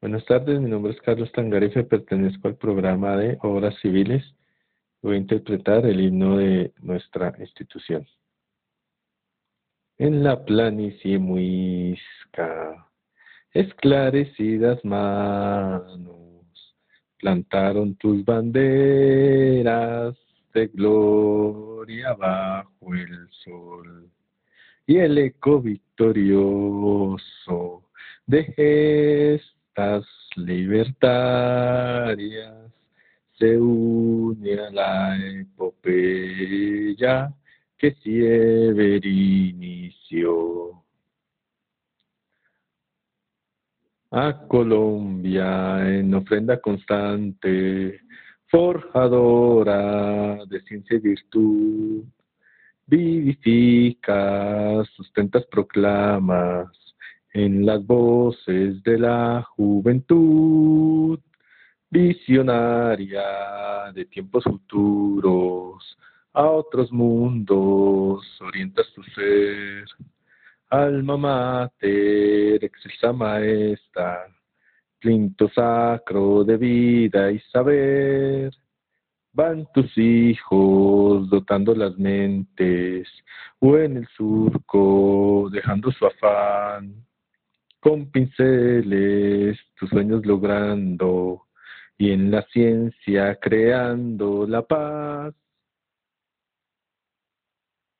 Buenas tardes, mi nombre es Carlos Tangarife, pertenezco al programa de Obras Civiles. Voy a interpretar el himno de nuestra institución. En la planicie muisca, esclarecidas manos, plantaron tus banderas de gloria bajo el sol. Y el eco victorioso de estas libertarias se une a la epopeya que Siever inició. A Colombia en ofrenda constante, forjadora de ciencia y virtud, vivificas, sustentas, proclamas en las voces de la juventud, visionaria de tiempos futuros, a otros mundos. Orientas tu ser, alma mater, excelsa maestra, plinto sacro de vida y saber, van tus hijos dotando las mentes, o en el surco dejando su afán, con pinceles tus sueños logrando, y en la ciencia creando la paz